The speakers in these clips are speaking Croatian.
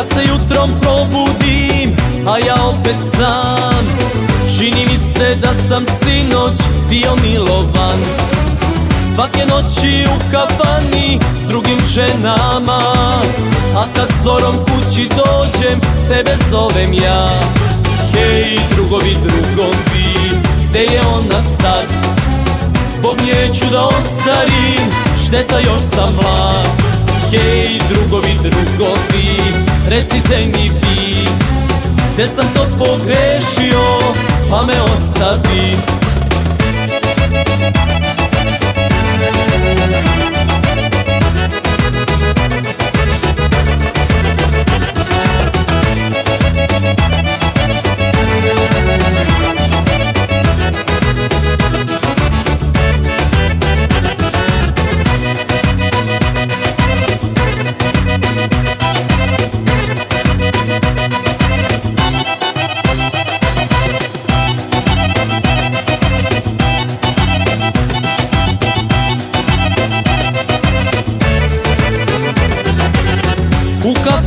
Kad se jutrom probudim, a ja opet sam Čini mi se da sam sinoć bio milovan. Svake noći u kafani s drugim ženama A kad zorom kući dođem, tebe zovem ja. Hej drugovi, drugovi, gde je ona sad? Zbog nje ću da ostarim, šteta još sam mlad. Hej drugovi, drugovi, recite mi vi Gde sam to pogrešio, pa me ostavi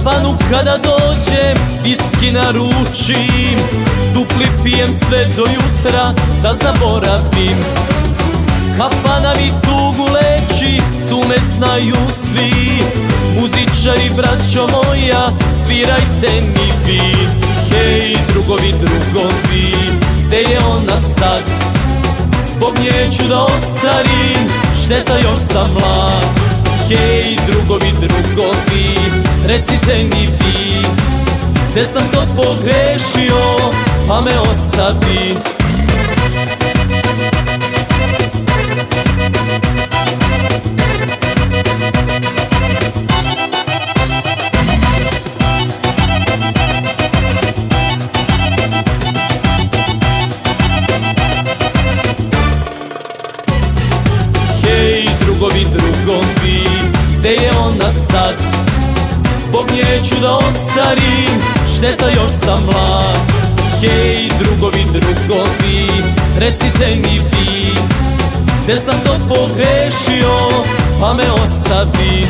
kafanu kada dođem, viski naručim Dupli pijem sve do jutra, da zaboravim. Kafana mi tugu leči, tu me znaju svi. Muzičari, braćo moja, svirajte mi vi. Hej, drugovi, drugovi, gde je ona sad? Zbog nje ću da ostarim, šteta još sam mlad. Hej, drugovi, drugovi, recite mi vi Gde sam to pogrešio, pa me ostavi drugovi, drugovi, gde je ona sad? Zbog nje ću da ostarim, šteta još sam mlad. Hej, drugovi, drugovi, recite mi vi. Gde sam to pogrešio, pa me ostavi